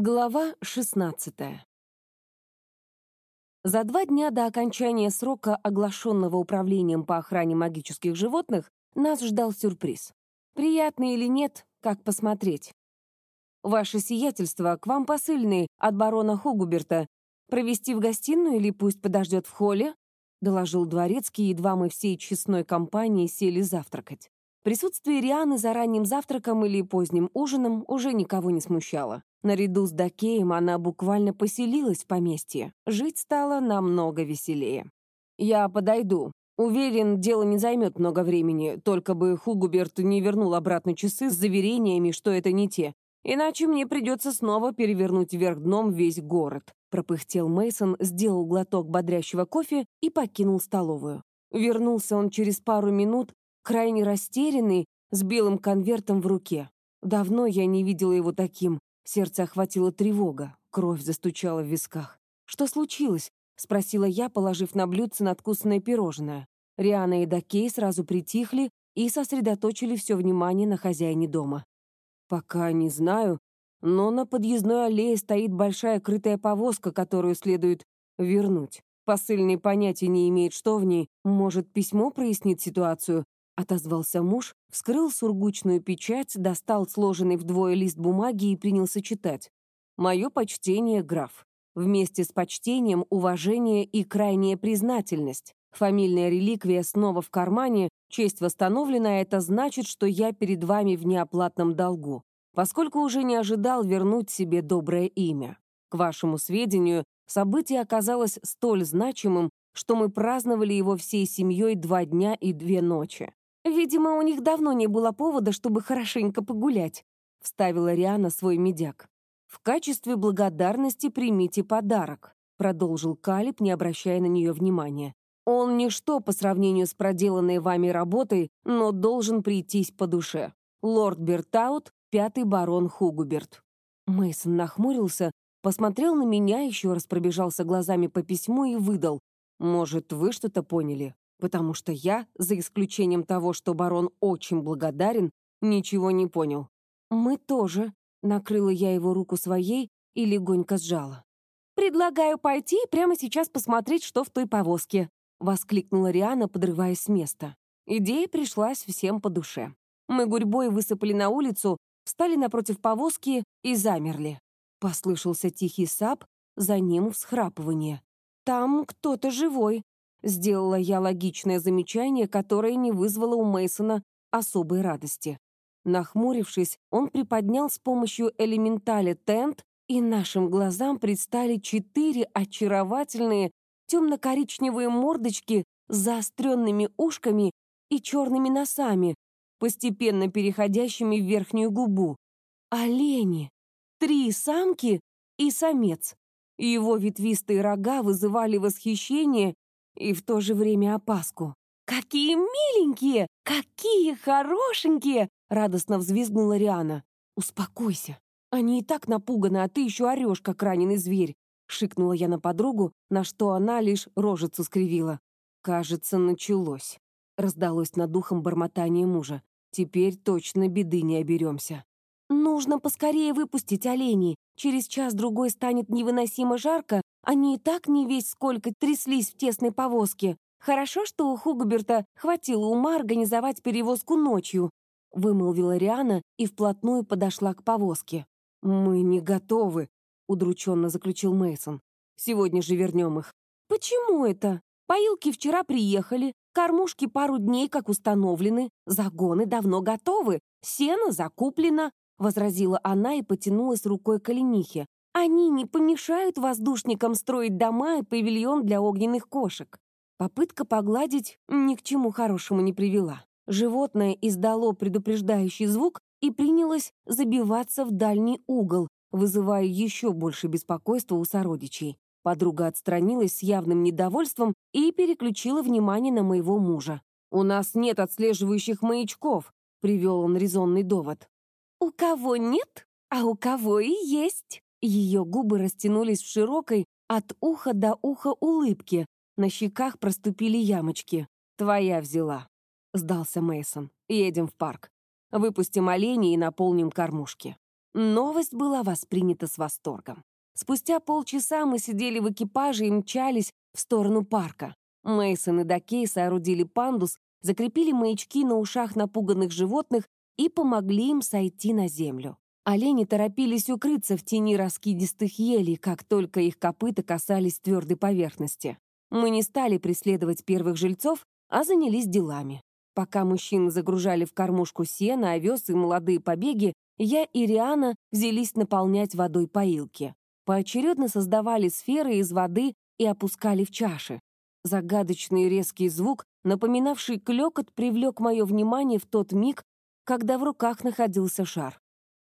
Глава 16. За два дня до окончания срока, оглашенного Управлением по охране магических животных, нас ждал сюрприз. Приятный или нет, как посмотреть. «Ваше сиятельство, к вам посыльный от барона Хугуберта. Провести в гостиную или пусть подождет в холле?» — доложил дворецкий, едва мы всей честной компанией сели завтракать. Присутствие Рианы за ранним завтраком или поздним ужином уже никого не смущало. Наряду с Дакеем она буквально поселилась в поместье. Жить стало намного веселее. «Я подойду. Уверен, дело не займет много времени, только бы Хугуберт не вернул обратно часы с заверениями, что это не те. Иначе мне придется снова перевернуть вверх дном весь город», пропыхтел Мейсон, сделал глоток бодрящего кофе и покинул столовую. Вернулся он через пару минут, крайне растерянный, с белым конвертом в руке. Давно я не видела его таким, Сердце охватила тревога, кровь застучала в висках. «Что случилось?» — спросила я, положив на блюдце надкусанное пирожное. Риана и Дакей сразу притихли и сосредоточили все внимание на хозяине дома. «Пока не знаю, но на подъездной аллее стоит большая крытая повозка, которую следует вернуть. Посыльный понятия не имеет, что в ней. Может, письмо прояснит ситуацию, Отозвался муж, вскрыл сургучную печать, достал сложенный вдвое лист бумаги и принялся читать. «Мое почтение, граф. Вместе с почтением уважение и крайняя признательность. Фамильная реликвия снова в кармане, честь восстановлена, это значит, что я перед вами в неоплатном долгу, поскольку уже не ожидал вернуть себе доброе имя. К вашему сведению, событие оказалось столь значимым, что мы праздновали его всей семьей два дня и две ночи. «Видимо, у них давно не было повода, чтобы хорошенько погулять», — вставила Риана свой медяк. «В качестве благодарности примите подарок», — продолжил Калиб, не обращая на нее внимания. «Он ничто по сравнению с проделанной вами работой, но должен прийтись по душе. Лорд Бертаут, пятый барон Хугуберт». Мейсон нахмурился, посмотрел на меня, еще раз пробежался глазами по письму и выдал. «Может, вы что-то поняли?» Потому что я, за исключением того, что барон очень благодарен, ничего не понял. «Мы тоже», — накрыла я его руку своей и легонько сжала. «Предлагаю пойти и прямо сейчас посмотреть, что в той повозке», — воскликнула Риана, подрываясь с места. Идея пришлась всем по душе. Мы гурьбой высыпали на улицу, встали напротив повозки и замерли. Послышался тихий сап, за ним всхрапывание. «Там кто-то живой», Сделала я логичное замечание, которое не вызвало у Мейсона особой радости. Нахмурившись, он приподнял с помощью элементали тент, и нашим глазам предстали четыре очаровательные темно-коричневые мордочки с заостренными ушками и черными носами, постепенно переходящими в верхнюю губу. Олени! Три самки и самец. Его ветвистые рога вызывали восхищение и в то же время опаску. «Какие миленькие! Какие хорошенькие!» — радостно взвизгнула Риана. «Успокойся. Они и так напуганы, а ты еще орешь, как раненый зверь», — шикнула я на подругу, на что она лишь рожицу скривила. «Кажется, началось», — раздалось над духом бормотание мужа. «Теперь точно беды не оберемся». «Нужно поскорее выпустить оленей. Через час-другой станет невыносимо жарко, они и так не весь сколько тряслись в тесной повозке. Хорошо, что у Хугберта хватило ума организовать перевозку ночью, вымолвила Риана и вплотную подошла к повозке. Мы не готовы, удрученно заключил Мейсон. Сегодня же вернем их. Почему это? Поилки вчера приехали, кормушки пару дней как установлены, загоны давно готовы, сено закуплено, возразила она и потянулась рукой к оленихе. Они не помешают воздушникам строить дома и павильон для огненных кошек. Попытка погладить ни к чему хорошему не привела. Животное издало предупреждающий звук и принялось забиваться в дальний угол, вызывая еще больше беспокойства у сородичей. Подруга отстранилась с явным недовольством и переключила внимание на моего мужа. «У нас нет отслеживающих маячков», — привел он резонный довод. «У кого нет, а у кого и есть», ее губы растянулись в широкой, от уха до уха улыбке, на щеках проступили ямочки. «Твоя взяла», — сдался Мейсон. «Едем в парк. Выпустим оленей и наполним кормушки». Новость была воспринята с восторгом. Спустя полчаса мы сидели в экипаже и мчались в сторону парка. Мейсон и Дакей соорудили пандус, закрепили маячки на ушах напуганных животных и помогли им сойти на землю. Олени торопились укрыться в тени раскидистых елей, как только их копыта касались твердой поверхности. Мы не стали преследовать первых жильцов, а занялись делами. Пока мужчины загружали в кормушку сено, овес и молодые побеги, я и Риана взялись наполнять водой поилки. Поочередно создавали сферы из воды и опускали в чаши. Загадочный резкий звук, напоминавший клёкот, привлек мое внимание в тот миг, когда в руках находился шар.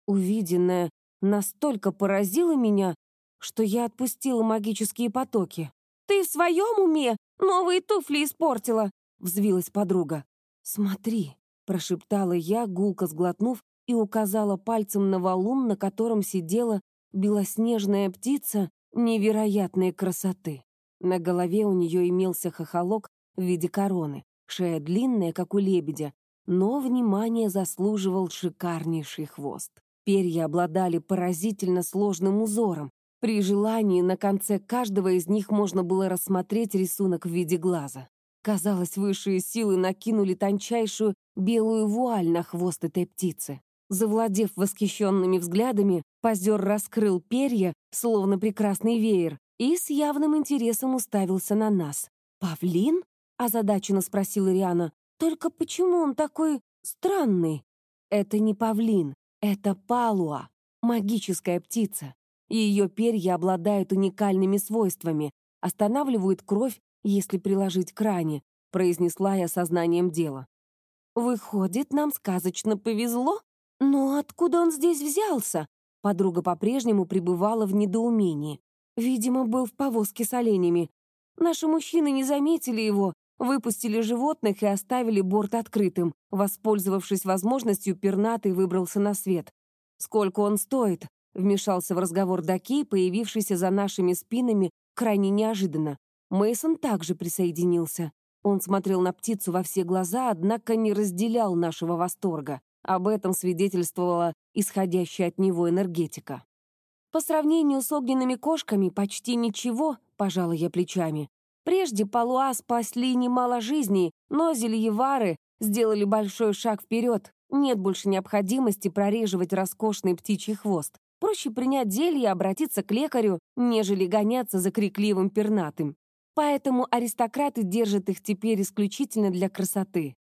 Увиденное настолько поразило меня, что я отпустила магические потоки. «Ты в своем уме? Новые туфли испортила!» — взвилась подруга. «Смотри», — прошептала я, гулко сглотнув, и указала пальцем на валун, на котором сидела белоснежная птица невероятной красоты. На голове у нее имелся хохолок в виде короны, шея длинная, как у лебедя, но внимание заслуживал шикарнейший хвост. Перья обладали поразительно сложным узором. При желании на конце каждого из них можно было рассмотреть рисунок в виде глаза. Казалось, высшие силы накинули тончайшую белую вуаль на хвост этой птицы. Завладев восхищенными взглядами, позер раскрыл перья, словно прекрасный веер, и с явным интересом уставился на нас. «Павлин?» — озадаченно спросила Риана. «Только почему он такой странный?» «Это не павлин, это палуа, магическая птица. Ее перья обладают уникальными свойствами, останавливают кровь, если приложить к ране», — произнесла я сознанием дела. «Выходит, нам сказочно повезло? Но откуда он здесь взялся?» Подруга по-прежнему пребывала в недоумении. Видимо, был в повозке с оленями. Наши мужчины не заметили его, выпустили животных и оставили борт открытым. Воспользовавшись возможностью, пернатый выбрался на свет. «Сколько он стоит?» — вмешался в разговор Даки, появившийся за нашими спинами крайне неожиданно. Мейсон также присоединился. Он смотрел на птицу во все глаза, однако не разделял нашего восторга. Об этом свидетельствовала исходящая от него энергетика. По сравнению с огненными кошками почти ничего, пожала я плечами. Прежде Палуа спасли немало жизней, но зельевары сделали большой шаг вперед. Нет больше необходимости прореживать роскошный птичий хвост. Проще принять зелье и обратиться к лекарю, нежели гоняться за крикливым пернатым. Поэтому аристократы держат их теперь исключительно для красоты.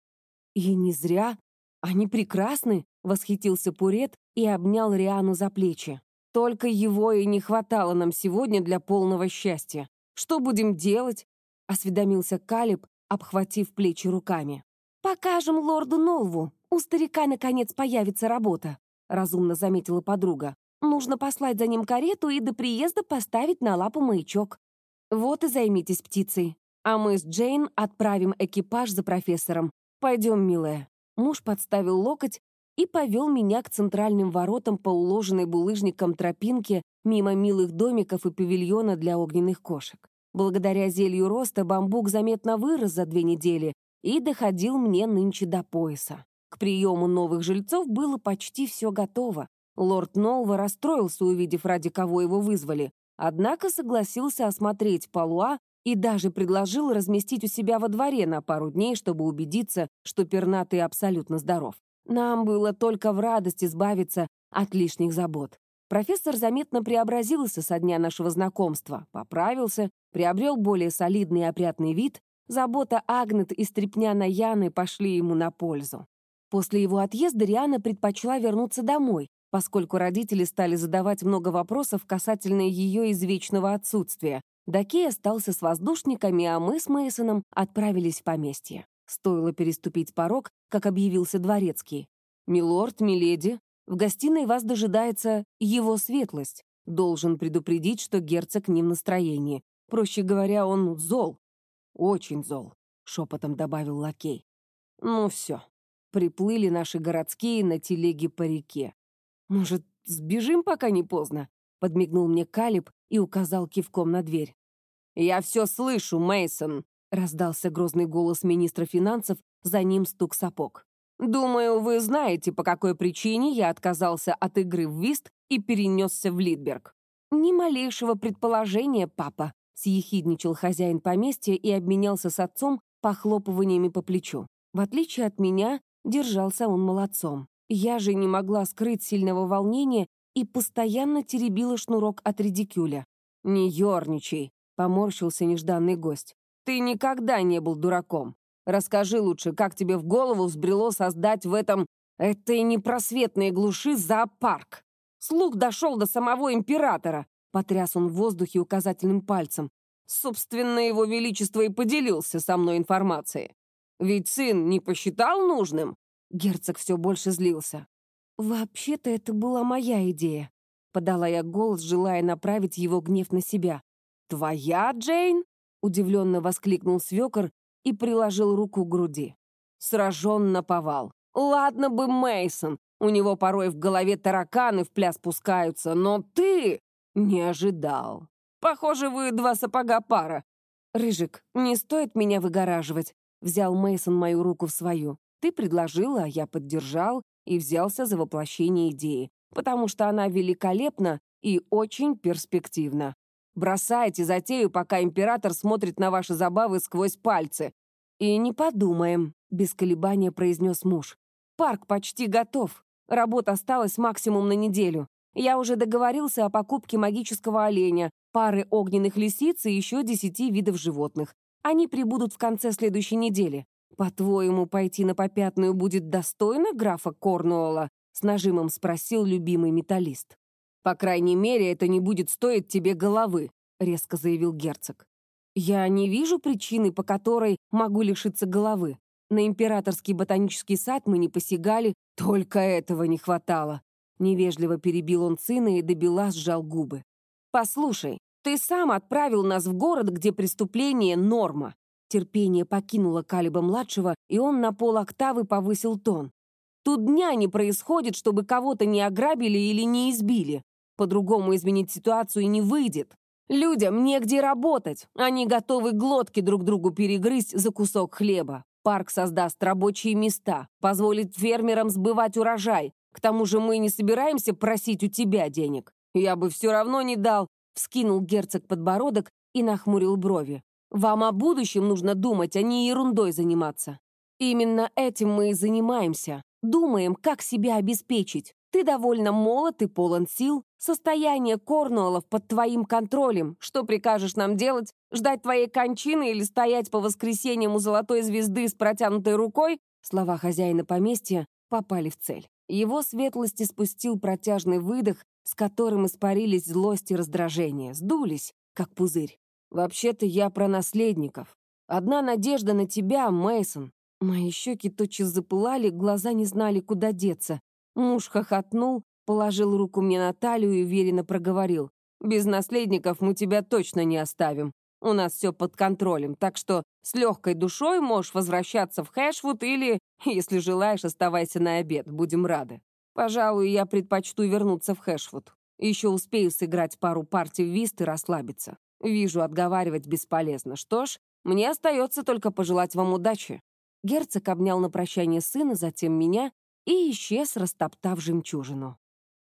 И не зря. Они прекрасны, восхитился Пурет и обнял Риану за плечи. Только его и не хватало нам сегодня для полного счастья. Что будем делать?» — осведомился Калиб, обхватив плечи руками. «Покажем лорду Нолву. У старика, наконец, появится работа», — разумно заметила подруга. «Нужно послать за ним карету и до приезда поставить на лапу маячок. Вот и займитесь птицей. А мы с Джейн отправим экипаж за профессором. Пойдем, милая». Муж подставил локоть и повел меня к центральным воротам по уложенной булыжником тропинке мимо милых домиков и павильона для огненных кошек. Благодаря зелью роста бамбук заметно вырос за две недели и доходил мне нынче до пояса. К приему новых жильцов было почти все готово. Лорд Нолва расстроился, увидев, ради кого его вызвали, однако согласился осмотреть Палуа и даже предложил разместить у себя во дворе на пару дней, чтобы убедиться, что пернатый абсолютно здоров. Нам было только в радость избавиться от лишних забот. Профессор заметно преобразился со дня нашего знакомства, поправился, приобрел более солидный и опрятный вид, забота Агнет и стрепня Яны пошли ему на пользу. После его отъезда Риана предпочла вернуться домой, поскольку родители стали задавать много вопросов касательно ее извечного отсутствия. Дакей остался с воздушниками, а мы с Мейсоном отправились в поместье. Стоило переступить порог, как объявился дворецкий. «Милорд, миледи, в гостиной вас дожидается его светлость. Должен предупредить, что герцог не в настроении. Проще говоря, он зол. Очень зол», — шепотом добавил лакей. «Ну все, приплыли наши городские на телеге по реке. Может, сбежим, пока не поздно?» — подмигнул мне Калиб и указал кивком на дверь. «Я все слышу, Мейсон, раздался грозный голос министра финансов, за ним стук сапог. «Думаю, вы знаете, по какой причине я отказался от игры в вист и перенесся в Литберг. «Ни малейшего предположения, папа», — съехидничал хозяин поместья и обменялся с отцом похлопываниями по плечу. В отличие от меня, держался он молодцом. Я же не могла скрыть сильного волнения и постоянно теребила шнурок от редикюля. «Не ерничай», — поморщился нежданный гость. «Ты никогда не был дураком. Расскажи лучше, как тебе в голову взбрело создать в этом... этой непросветной глуши зоопарк? Слух дошел до самого императора», — потряс он в воздухе указательным пальцем. «Собственно, его величество и поделился со мной информацией. Ведь сын не посчитал нужным?» Герцог все больше злился. «Вообще-то это была моя идея», — подала я голос, желая направить его гнев на себя. «Твоя, Джейн?» — удивленно воскликнул свекор и приложил руку к груди. Сражен на повал. «Ладно бы Мейсон, у него порой в голове тараканы в пляс пускаются, но ты не ожидал. Похоже, вы два сапога пара. Рыжик, не стоит меня выгораживать. Взял Мейсон мою руку в свою. Ты предложила, а я поддержал и взялся за воплощение идеи, потому что она великолепна и очень перспективна. Бросайте затею, пока император смотрит на ваши забавы сквозь пальцы. И не подумаем, без колебания произнес муж. Парк почти готов. Работа осталась максимум на неделю. Я уже договорился о покупке магического оленя, пары огненных лисиц и еще десяти видов животных. Они прибудут в конце следующей недели. «По-твоему, пойти на попятную будет достойно графа Корнуолла?» — с нажимом спросил любимый металлист. «По крайней мере, это не будет стоить тебе головы», — резко заявил герцог. «Я не вижу причины, по которой могу лишиться головы. На императорский ботанический сад мы не посягали, только этого не хватало». Невежливо перебил он сына и добила сжал губы. «Послушай, ты сам отправил нас в город, где преступление — норма. Терпение покинуло Калиба-младшего, и он на полоктавы повысил тон. Тут дня не происходит, чтобы кого-то не ограбили или не избили. По-другому изменить ситуацию не выйдет. Людям негде работать. Они готовы глотки друг другу перегрызть за кусок хлеба. Парк создаст рабочие места, позволит фермерам сбывать урожай. К тому же мы не собираемся просить у тебя денег. Я бы все равно не дал. Вскинул герцог подбородок и нахмурил брови. Вам о будущем нужно думать, а не ерундой заниматься. Именно этим мы и занимаемся. Думаем, как себя обеспечить. Ты довольно молод и полон сил. Состояние Корнуоллов под твоим контролем. Что прикажешь нам делать? Ждать твоей кончины или стоять по воскресеньям у золотой звезды с протянутой рукой? Слова хозяина поместья попали в цель. Его светлости спустил протяжный выдох, с которым испарились злость и раздражение, сдулись, как пузырь. Вообще-то я про наследников. Одна надежда на тебя, Мейсон. Мои щеки тотчас запылали, глаза не знали, куда деться. Муж хохотнул, положил руку мне на талию и уверенно проговорил. «Без наследников мы тебя точно не оставим. У нас все под контролем, так что с легкой душой можешь возвращаться в Хэшвуд или, если желаешь, оставайся на обед, будем рады. Пожалуй, я предпочту вернуться в Хэшвуд. Еще успею сыграть пару партий в вист и расслабиться. Вижу, отговаривать бесполезно. Что ж, мне остается только пожелать вам удачи. Герцог обнял на прощание сына, затем меня и исчез, растоптав жемчужину.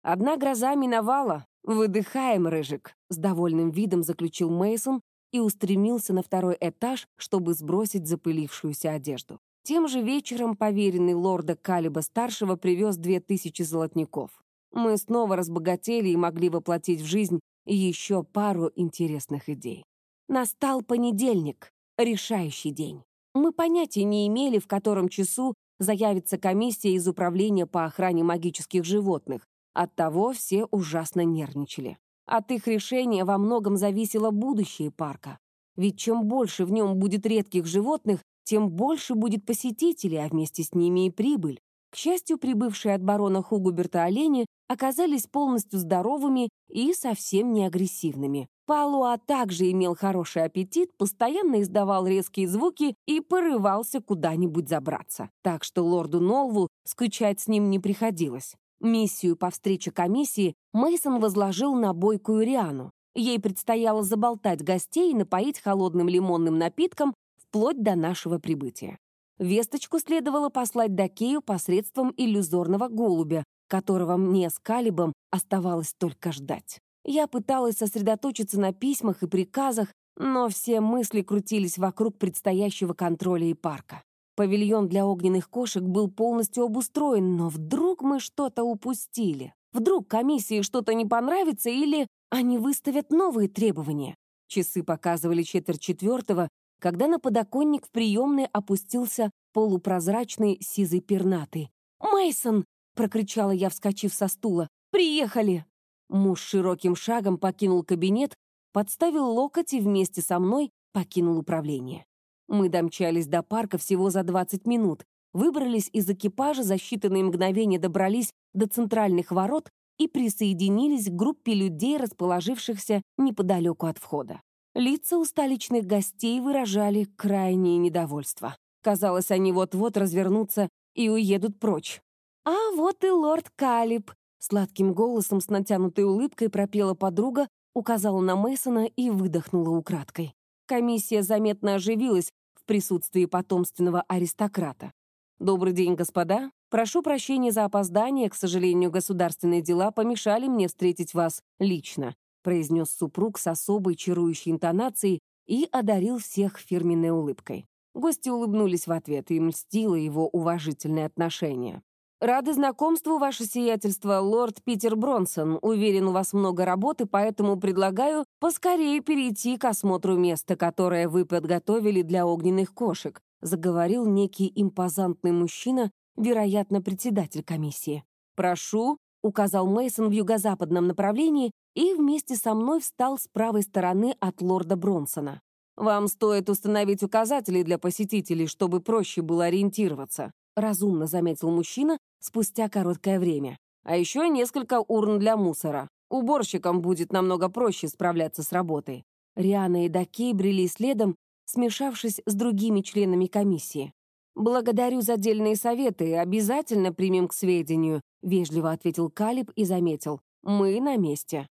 Одна гроза миновала. Выдыхаем, Рыжик, с довольным видом заключил Мейсон и устремился на второй этаж, чтобы сбросить запылившуюся одежду. Тем же вечером поверенный лорда Калиба-старшего привез две тысячи золотников. Мы снова разбогатели и могли воплотить в жизнь еще пару интересных идей. Настал понедельник, решающий день. Мы понятия не имели, в котором часу заявится комиссия из Управления по охране магических животных. Оттого все ужасно нервничали. От их решения во многом зависело будущее парка. Ведь чем больше в нем будет редких животных, тем больше будет посетителей, а вместе с ними и прибыль. К счастью, прибывшие от барона Хугуберта олени оказались полностью здоровыми и совсем не агрессивными. Палуа также имел хороший аппетит, постоянно издавал резкие звуки и порывался куда-нибудь забраться. Так что лорду Нолву скучать с ним не приходилось. Миссию по встрече комиссии Мейсон возложил на бойкую Риану. Ей предстояло заболтать гостей и напоить холодным лимонным напитком вплоть до нашего прибытия. Весточку следовало послать Дакею посредством иллюзорного голубя, которого мне с Калибом оставалось только ждать. Я пыталась сосредоточиться на письмах и приказах, но все мысли крутились вокруг предстоящего контроля и парка. Павильон для огненных кошек был полностью обустроен, но вдруг мы что-то упустили. Вдруг комиссии что-то не понравится или они выставят новые требования. Часы показывали четверть четвертого, когда на подоконник в приемной опустился полупрозрачный сизый пернатый. Мейсон! прокричала я, вскочив со стула. «Приехали!» Муж широким шагом покинул кабинет, подставил локоть и вместе со мной покинул управление. Мы домчались до парка всего за 20 минут, выбрались из экипажа, за считанные мгновения добрались до центральных ворот и присоединились к группе людей, расположившихся неподалеку от входа. Лица у столичных гостей выражали крайнее недовольство. Казалось, они вот-вот развернутся и уедут прочь. «А вот и лорд Калиб!» Сладким голосом с натянутой улыбкой пропела подруга, указала на Мейсона и выдохнула украдкой. Комиссия заметно оживилась присутствии потомственного аристократа. «Добрый день, господа. Прошу прощения за опоздание. К сожалению, государственные дела помешали мне встретить вас лично», произнес супруг с особой чарующей интонацией и одарил всех фирменной улыбкой. Гости улыбнулись в ответ, и мстило его уважительное отношение. «Рады знакомству, ваше сиятельство, лорд Питер Бронсон. Уверен, у вас много работы, поэтому предлагаю поскорее перейти к осмотру места, которое вы подготовили для огненных кошек», заговорил некий импозантный мужчина, вероятно, председатель комиссии. «Прошу», — указал Мейсон в юго-западном направлении и вместе со мной встал с правой стороны от лорда Бронсона. «Вам стоит установить указатели для посетителей, чтобы проще было ориентироваться», разумно заметил мужчина спустя короткое время. «А еще несколько урн для мусора. Уборщикам будет намного проще справляться с работой». Риана и Дакей брели следом, смешавшись с другими членами комиссии. «Благодарю за отдельные советы, обязательно примем к сведению», вежливо ответил Калиб и заметил. «Мы на месте».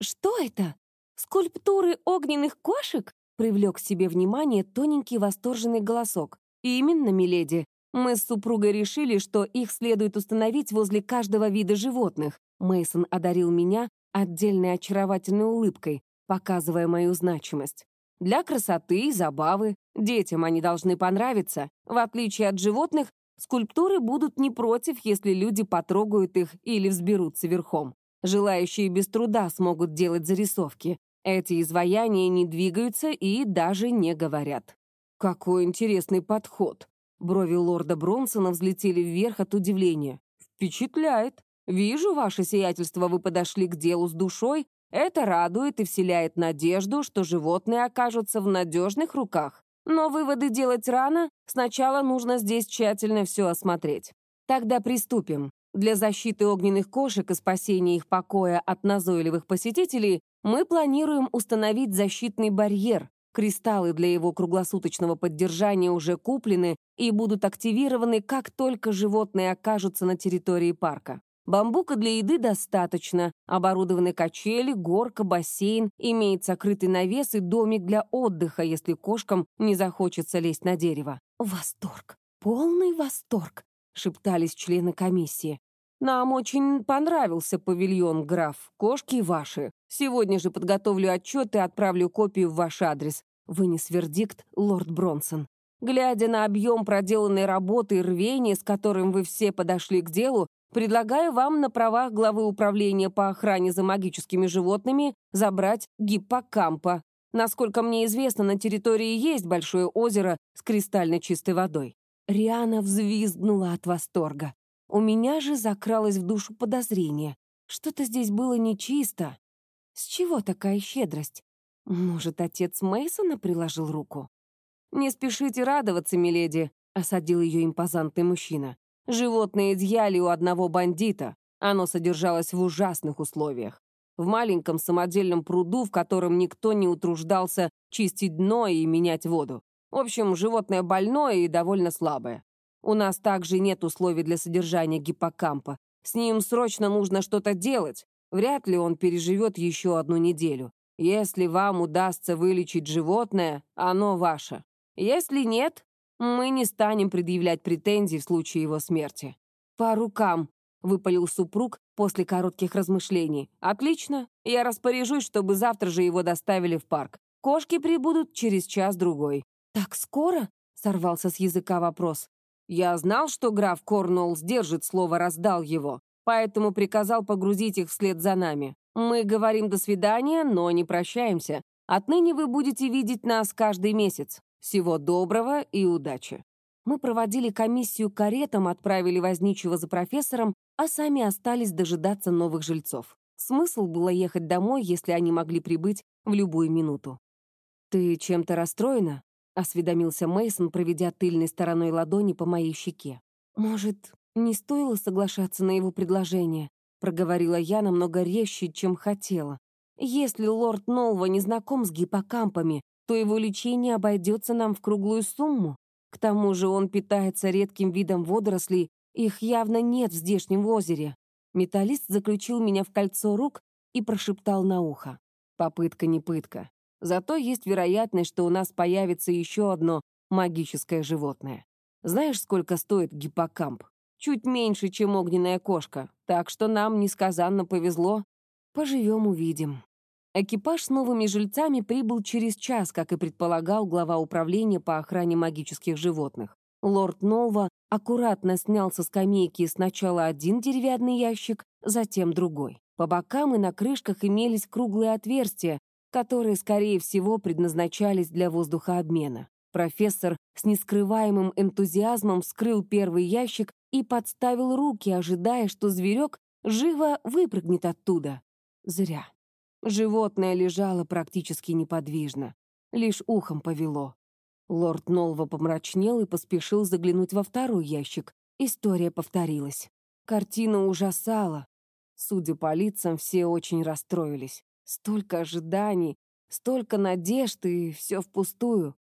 «Что это? Скульптуры огненных кошек?» привлек к себе внимание тоненький восторженный голосок. «Именно, миледи. Мы с супругой решили, что их следует установить возле каждого вида животных. Мейсон одарил меня отдельной очаровательной улыбкой, показывая мою значимость. Для красоты и забавы. Детям они должны понравиться. В отличие от животных, скульптуры будут не против, если люди потрогают их или взберутся верхом. Желающие без труда смогут делать зарисовки. Эти изваяния не двигаются и даже не говорят. Какой интересный подход. Брови лорда Бронсона взлетели вверх от удивления. Впечатляет. Вижу, ваше сиятельство, вы подошли к делу с душой. Это радует и вселяет надежду, что животные окажутся в надежных руках. Но выводы делать рано. Сначала нужно здесь тщательно все осмотреть. Тогда приступим. Для защиты огненных кошек и спасения их покоя от назойливых посетителей мы планируем установить защитный барьер. Кристаллы для его круглосуточного поддержания уже куплены и будут активированы, как только животные окажутся на территории парка. Бамбука для еды достаточно, оборудованы качели, горка, бассейн, имеется крытый навес и домик для отдыха, если кошкам не захочется лезть на дерево. Восторг! Полный восторг! — шептались члены комиссии. «Нам очень понравился павильон, граф. Кошки ваши. Сегодня же подготовлю отчет и отправлю копию в ваш адрес», — вынес вердикт лорд Бронсон. «Глядя на объем проделанной работы и рвения, с которым вы все подошли к делу, предлагаю вам на правах главы управления по охране за магическими животными забрать гиппокампа. Насколько мне известно, на территории есть большое озеро с кристально чистой водой. Риана взвизгнула от восторга. У меня же закралось в душу подозрение. Что-то здесь было нечисто. С чего такая щедрость? Может, отец Мейсона приложил руку? «Не спешите радоваться, миледи», — осадил ее импозантный мужчина. «Животные изъяли у одного бандита. Оно содержалось в ужасных условиях. В маленьком самодельном пруду, в котором никто не утруждался чистить дно и менять воду. В общем, животное больное и довольно слабое. У нас также нет условий для содержания гиппокампа. С ним срочно нужно что-то делать. Вряд ли он переживет еще одну неделю. Если вам удастся вылечить животное, оно ваше. Если нет, мы не станем предъявлять претензий в случае его смерти. По рукам. выпалил супруг после коротких размышлений. «Отлично. Я распоряжусь, чтобы завтра же его доставили в парк. Кошки прибудут через час-другой». «Так скоро?» — сорвался с языка вопрос. «Я знал, что граф Корнуолл сдержит слово, раздал его, поэтому приказал погрузить их вслед за нами. Мы говорим «до свидания», но не прощаемся. Отныне вы будете видеть нас каждый месяц. Всего доброго и удачи». Мы проводили комиссию каретам, отправили возничего за профессором, а сами остались дожидаться новых жильцов. Смысл было ехать домой, если они могли прибыть в любую минуту. «Ты чем-то расстроена?» — осведомился Мейсон, проведя тыльной стороной ладони по моей щеке. «Может, не стоило соглашаться на его предложение?» — проговорила я намного резче, чем хотела. «Если лорд Нолва не знаком с гиппокампами, то его лечение обойдется нам в круглую сумму. К тому же он питается редким видом водорослей, их явно нет в здешнем озере». Металлист заключил меня в кольцо рук и прошептал на ухо. «Попытка не пытка. Зато есть вероятность, что у нас появится еще одно магическое животное. Знаешь, сколько стоит гиппокамп? Чуть меньше, чем огненная кошка, так что нам несказанно повезло. Поживем, увидим. Экипаж с новыми жильцами прибыл через час, как и предполагал глава управления по охране магических животных. Лорд Нова аккуратно снял со скамейки сначала один деревянный ящик, затем другой. По бокам и на крышках имелись круглые отверстия, которые, скорее всего, предназначались для воздухообмена. Профессор с нескрываемым энтузиазмом вскрыл первый ящик и подставил руки, ожидая, что зверек живо выпрыгнет оттуда. Зря. Животное лежало практически неподвижно. Лишь ухом повело. Лорд Нолва помрачнел и поспешил заглянуть во второй ящик. История повторилась. Картина ужасала. Судя по лицам, все очень расстроились. Столько ожиданий, столько надежд, и все впустую.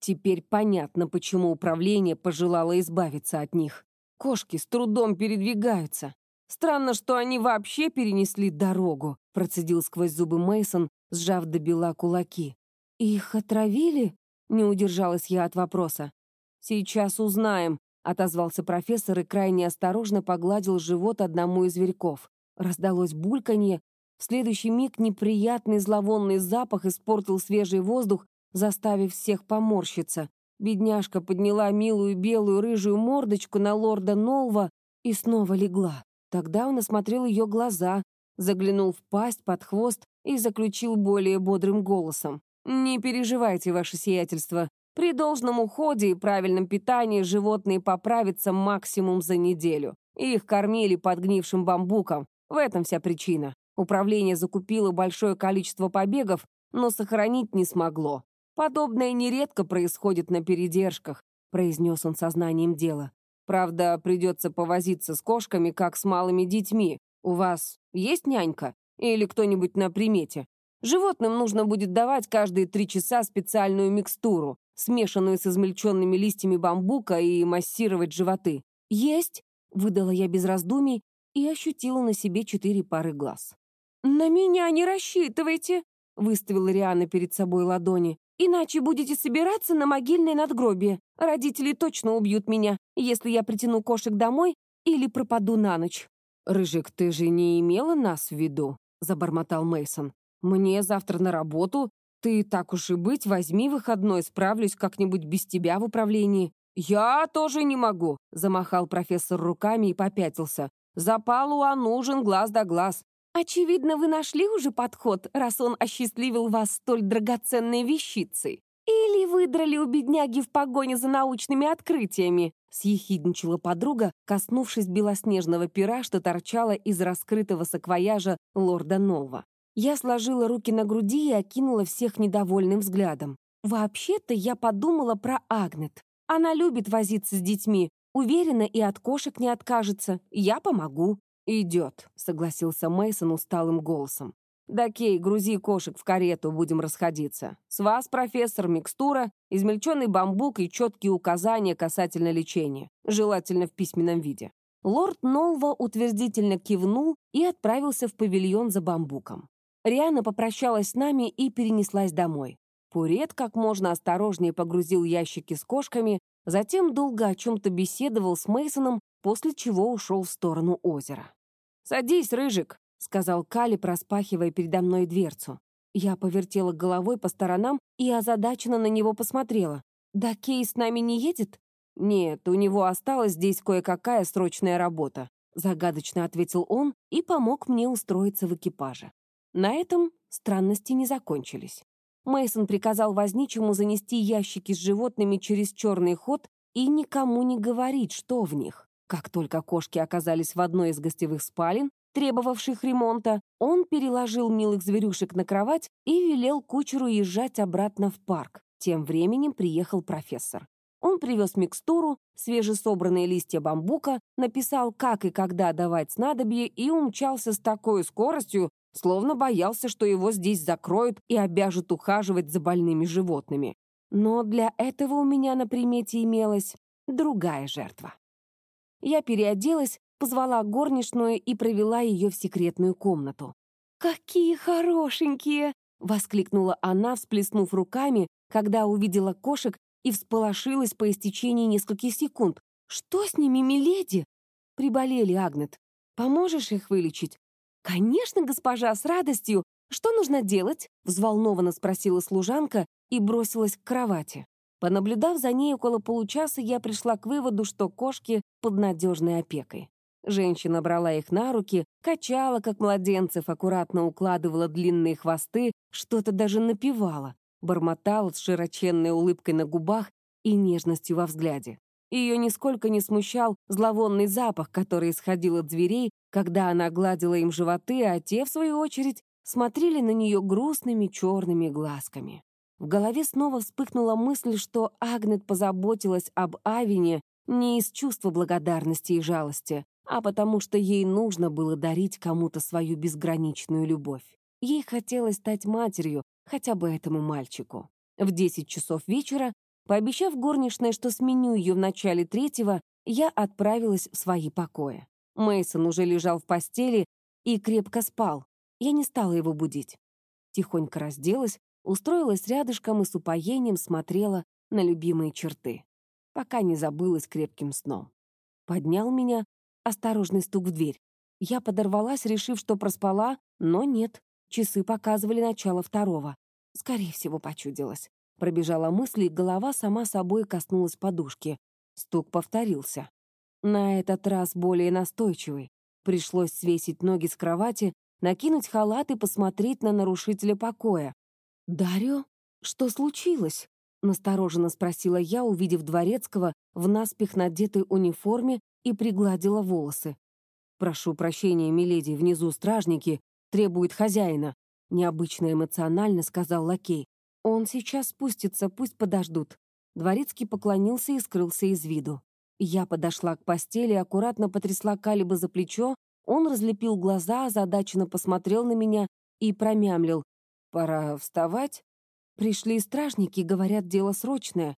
Теперь понятно, почему управление пожелало избавиться от них. Кошки с трудом передвигаются. Странно, что они вообще перенесли дорогу, процедил сквозь зубы Мейсон, сжав до бела кулаки. Их отравили? Не удержалась я от вопроса. Сейчас узнаем, отозвался профессор и крайне осторожно погладил живот одному из зверьков. Раздалось бульканье, в следующий миг неприятный зловонный запах испортил свежий воздух, заставив всех поморщиться. Бедняжка подняла милую белую рыжую мордочку на лорда Нолва и снова легла. Тогда он осмотрел ее глаза, заглянул в пасть под хвост и заключил более бодрым голосом. «Не переживайте, ваше сиятельство. При должном уходе и правильном питании животные поправятся максимум за неделю. Их кормили подгнившим бамбуком. В этом вся причина. Управление закупило большое количество побегов, но сохранить не смогло. Подобное нередко происходит на передержках, произнес он сознанием дела. Правда, придется повозиться с кошками, как с малыми детьми. У вас есть нянька? Или кто-нибудь на примете? Животным нужно будет давать каждые три часа специальную микстуру, смешанную с измельченными листьями бамбука, и массировать животы. «Есть!» — выдала я без раздумий и ощутила на себе четыре пары глаз. «На меня не рассчитывайте!» — выставила Риана перед собой ладони. «Иначе будете собираться на могильное надгробие. Родители точно убьют меня, если я притяну кошек домой или пропаду на ночь». «Рыжик, ты же не имела нас в виду?» — забормотал Мейсон. «Мне завтра на работу. Ты, так уж и быть, возьми выходной, справлюсь как-нибудь без тебя в управлении». «Я тоже не могу», — замахал профессор руками и попятился. «Запалу нужен глаз да глаз. Очевидно, вы нашли уже подход, раз он осчастливил вас столь драгоценной вещицей. Или выдрали у бедняги в погоне за научными открытиями, съехидничала подруга, коснувшись белоснежного пера, что торчало из раскрытого саквояжа лорда Нова. Я сложила руки на груди и окинула всех недовольным взглядом. Вообще-то я подумала про Агнет. Она любит возиться с детьми, уверена и от кошек не откажется. Я помогу. «Идет», — согласился Мейсон усталым голосом. «Да, Кей, грузи кошек в карету, будем расходиться. С вас, профессор, микстура, измельченный бамбук и четкие указания касательно лечения, желательно в письменном виде». Лорд Нолва утвердительно кивнул и отправился в павильон за бамбуком. Риана попрощалась с нами и перенеслась домой. Пурет как можно осторожнее погрузил ящики с кошками, затем долго о чем-то беседовал с Мейсоном после чего ушел в сторону озера. «Садись, Рыжик», — сказал Калиб, распахивая передо мной дверцу. Я повертела головой по сторонам и озадаченно на него посмотрела. «Да Кей с нами не едет?» «Нет, у него осталась здесь кое-какая срочная работа», загадочно ответил он и помог мне устроиться в экипаже. На этом странности не закончились. Мейсон приказал возничему занести ящики с животными через черный ход и никому не говорить, что в них. Как только кошки оказались в одной из гостевых спален, требовавших ремонта, он переложил милых зверюшек на кровать и велел кучеру езжать обратно в парк. Тем временем приехал профессор. Он привез микстуру, свежесобранные листья бамбука, написал, как и когда давать снадобье и умчался с такой скоростью, словно боялся, что его здесь закроют и обяжут ухаживать за больными животными. Но для этого у меня на примете имелась другая жертва. Я переоделась, позвала горничную и провела ее в секретную комнату. «Какие хорошенькие!» — воскликнула она, всплеснув руками, когда увидела кошек и всполошилась по истечении нескольких секунд. «Что с ними, миледи?» Приболели, Агнет. «Поможешь их вылечить?» «Конечно, госпожа, с радостью. Что нужно делать?» Взволнованно спросила служанка и бросилась к кровати. Понаблюдав за ней около получаса, я пришла к выводу, что кошки под надежной опекой. Женщина брала их на руки, качала, как младенцев, аккуратно укладывала длинные хвосты, что-то даже напевала бормотал с широченной улыбкой на губах и нежностью во взгляде. Ее нисколько не смущал зловонный запах, который исходил от зверей, когда она гладила им животы, а те, в свою очередь, смотрели на нее грустными черными глазками. В голове снова вспыхнула мысль, что Агнет позаботилась об Авине не из чувства благодарности и жалости, а потому что ей нужно было дарить кому-то свою безграничную любовь. Ей хотелось стать матерью, хотя бы этому мальчику. В 10 часов вечера, пообещав горничной, что сменю ее в начале третьего, я отправилась в свои покои. Мейсон уже лежал в постели и крепко спал. Я не стала его будить. Тихонько разделась, устроилась рядышком и с упоением смотрела на любимые черты, пока не забылась крепким сном. Поднял меня осторожный стук в дверь. Я подорвалась, решив, что проспала, но нет. Часы показывали начало второго. Скорее всего, почудилось. Пробежала мысль, и голова сама собой коснулась подушки. Стук повторился. На этот раз более настойчивый. Пришлось свесить ноги с кровати, накинуть халат и посмотреть на нарушителя покоя. «Дарио, что случилось?» — настороженно спросила я, увидев Дворецкого в наспех надетой униформе и пригладила волосы. «Прошу прощения, миледи, внизу стражники, требует хозяина», — необычно эмоционально сказал лакей. «Он сейчас спустится, пусть подождут». Дворецкий поклонился и скрылся из виду. Я подошла к постели, аккуратно потрясла Калиба за плечо, он разлепил глаза, озадаченно посмотрел на меня и промямлил. «Пора вставать?» Пришли стражники, говорят, дело срочное.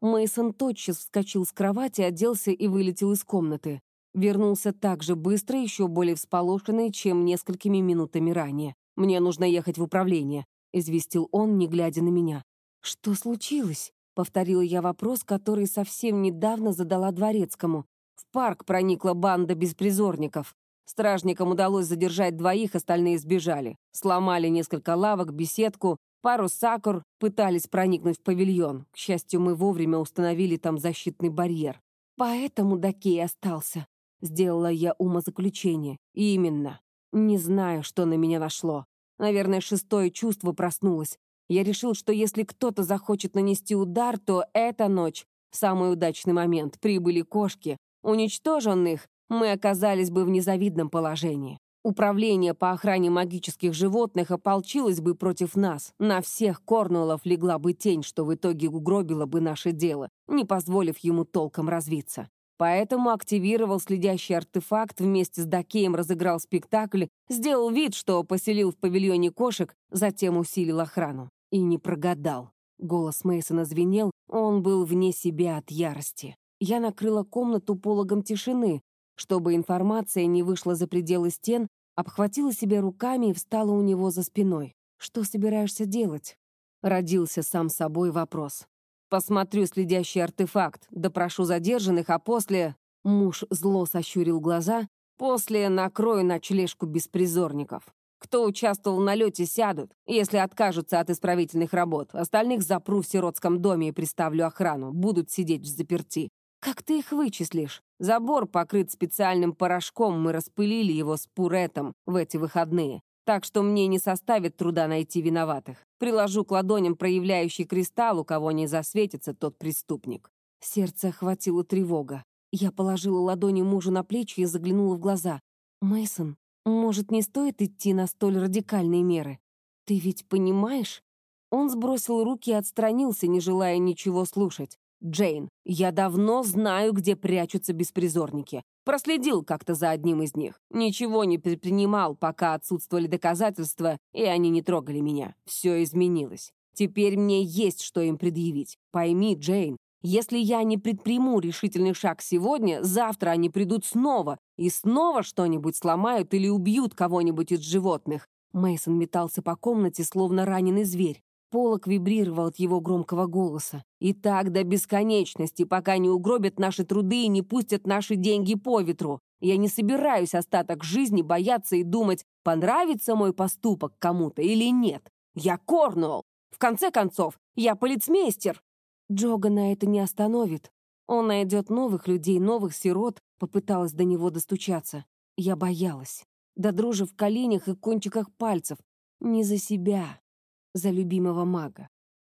Мейсон тотчас вскочил с кровати, оделся и вылетел из комнаты. Вернулся так же быстро, еще более всполошенный, чем несколькими минутами ранее. «Мне нужно ехать в управление», — известил он, не глядя на меня. «Что случилось?» — повторила я вопрос, который совсем недавно задала Дворецкому. В парк проникла банда беспризорников. Стражникам удалось задержать двоих, остальные сбежали. Сломали несколько лавок, беседку, пару сакур, пытались проникнуть в павильон. К счастью, мы вовремя установили там защитный барьер. Поэтому Дакей остался. Сделала я умозаключение. Именно. Не знаю, что на меня нашло. Наверное, шестое чувство проснулось. Я решил, что если кто-то захочет нанести удар, то эта ночь — самый удачный момент. Прибыли кошки. Уничтоженных мы оказались бы в незавидном положении. Управление по охране магических животных ополчилось бы против нас. На всех Корнуоллов легла бы тень, что в итоге угробило бы наше дело, не позволив ему толком развиться. Поэтому активировал следящий артефакт, вместе с Дакеем разыграл спектакль, сделал вид, что поселил в павильоне кошек, затем усилил охрану. И не прогадал. Голос Мейсона звенел, он был вне себя от ярости. Я накрыла комнату пологом тишины, чтобы информация не вышла за пределы стен, обхватила себя руками и встала у него за спиной. «Что собираешься делать?» Родился сам собой вопрос. Посмотрю следящий артефакт, допрошу задержанных, а после Муж зло сощурил глаза. «После накрою ночлежку беспризорников. Кто участвовал в налете, сядут, если откажутся от исправительных работ. Остальных запру в сиротском доме и приставлю охрану. Будут сидеть в заперти. Как ты их вычислишь? Забор покрыт специальным порошком, мы распылили его с пуретом в эти выходные. Так что мне не составит труда найти виноватых. Приложу к ладоням проявляющий кристалл, у кого не засветится тот преступник. Сердце охватило тревога. Я положила ладони мужу на плечи и заглянула в глаза. Мейсон, может, не стоит идти на столь радикальные меры? Ты ведь понимаешь? Он сбросил руки и отстранился, не желая ничего слушать. «Джейн, я давно знаю, где прячутся беспризорники. Проследил как-то за одним из них. Ничего не предпринимал, пока отсутствовали доказательства, и они не трогали меня. Все изменилось. Теперь мне есть что им предъявить. Пойми, Джейн, если я не предприму решительный шаг сегодня, завтра они придут снова и снова что-нибудь сломают или убьют кого-нибудь из животных. Мейсон метался по комнате, словно раненый зверь. Полок вибрировал от его громкого голоса. «И так до бесконечности, пока не угробят наши труды и не пустят наши деньги по ветру. Я не собираюсь остаток жизни бояться и думать, понравится мой поступок кому-то или нет. Я Корнуолл. В конце концов, я полицмейстер». Джогана это не остановит. Он найдет новых людей, новых сирот, попыталась до него достучаться. Я боялась. До дрожи в коленях и кончиках пальцев. Не за себя, за любимого мага.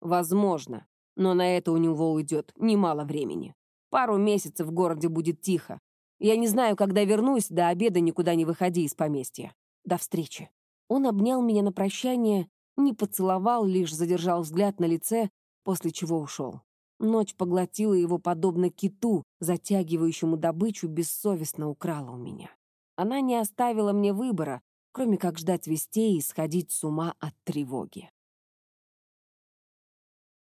Возможно, но на это у него уйдет немало времени. Пару месяцев в городе будет тихо. Я не знаю, когда вернусь, до обеда никуда не выходи из поместья. До встречи. Он обнял меня на прощание, не поцеловал, лишь задержал взгляд на лице, после чего ушел. Ночь поглотила его подобно киту, затягивающему добычу, бессовестно украла у меня. Она не оставила мне выбора, кроме как ждать вестей и сходить с ума от тревоги.